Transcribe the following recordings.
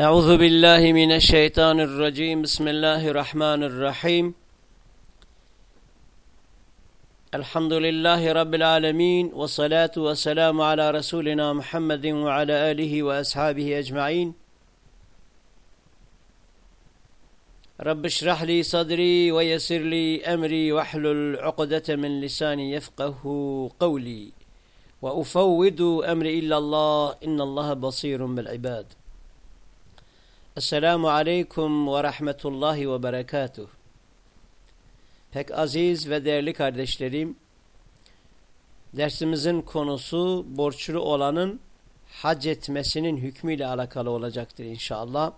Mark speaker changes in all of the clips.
Speaker 1: أعوذ بالله من الشيطان الرجيم. بسم الله الرحمن الرحيم. الحمد لله رب العالمين والصلاة والسلام على رسولنا محمد وعلى آله وأصحابه أجمعين. رب اشرح لي صدري ويسر لي أمري واحلل عقدة من لساني يفقه قولي. وأفوض أمري إلا الله إن الله بصير بالعباد. Esselamu Aleyküm ve Rahmetullahi ve Berekatuh. Pek aziz ve değerli kardeşlerim, dersimizin konusu borçlu olanın hac etmesinin hükmüyle alakalı olacaktır inşallah.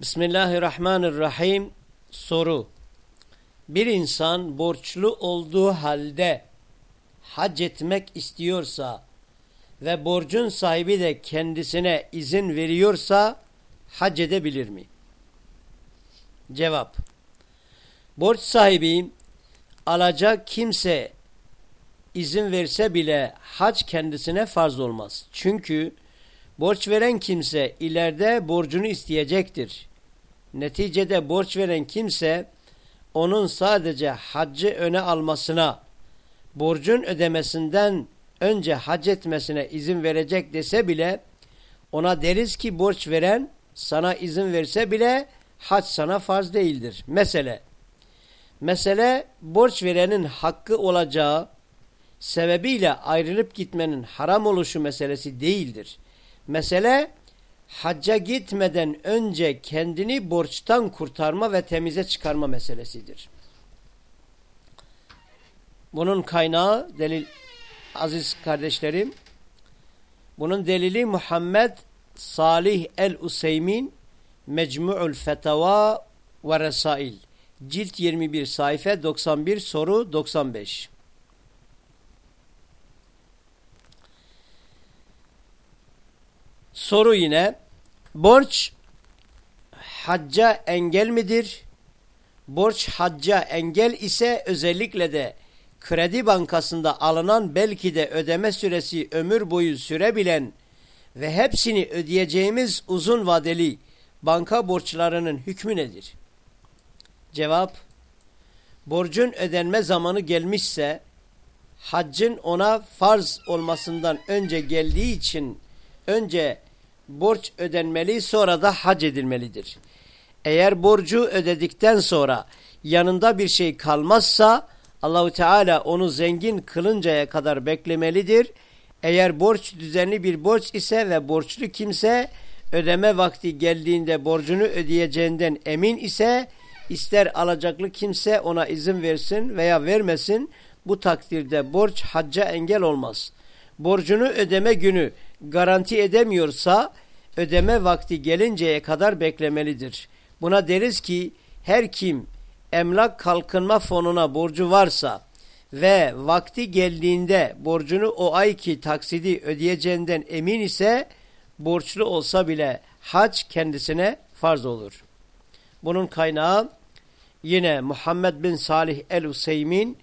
Speaker 1: Bismillahirrahmanirrahim. Soru. Bir insan borçlu olduğu halde hac etmek istiyorsa, ve borcun sahibi de kendisine izin veriyorsa hac edebilir mi? Cevap. Borç sahibi alacak kimse izin verse bile hac kendisine farz olmaz. Çünkü borç veren kimse ileride borcunu isteyecektir. Neticede borç veren kimse onun sadece haccı öne almasına, borcun ödemesinden önce hac etmesine izin verecek dese bile ona deriz ki borç veren sana izin verse bile hac sana farz değildir. Mesele Mesele borç verenin hakkı olacağı sebebiyle ayrılıp gitmenin haram oluşu meselesi değildir. Mesele hacca gitmeden önce kendini borçtan kurtarma ve temize çıkarma meselesidir. Bunun kaynağı delil aziz kardeşlerim. Bunun delili Muhammed Salih el-Useymin Mecmu'ul Fetava ve Resail cilt 21 sayfa 91 soru 95 Soru yine borç hacca engel midir? Borç hacca engel ise özellikle de kredi bankasında alınan belki de ödeme süresi ömür boyu sürebilen ve hepsini ödeyeceğimiz uzun vadeli banka borçlarının hükmü nedir? Cevap, borcun ödenme zamanı gelmişse, haccın ona farz olmasından önce geldiği için önce borç ödenmeli sonra da hac edilmelidir. Eğer borcu ödedikten sonra yanında bir şey kalmazsa, Allahu Teala onu zengin kılıncaya kadar beklemelidir. Eğer borç düzenli bir borç ise ve borçlu kimse ödeme vakti geldiğinde borcunu ödeyeceğinden emin ise ister alacaklı kimse ona izin versin veya vermesin bu takdirde borç hacca engel olmaz. Borcunu ödeme günü garanti edemiyorsa ödeme vakti gelinceye kadar beklemelidir. Buna deriz ki her kim emlak kalkınma fonuna borcu varsa ve vakti geldiğinde borcunu o ayki taksidi ödeyeceğinden emin ise borçlu olsa bile hac kendisine farz olur. Bunun kaynağı yine Muhammed bin Salih el-Useymin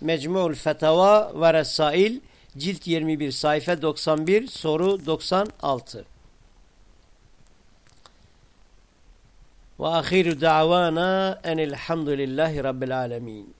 Speaker 1: Mecmu'ul Fetava ve Resail cilt 21 sayfa 91 soru 96 واخير دعوانا أن الحمد لله رب العالمين.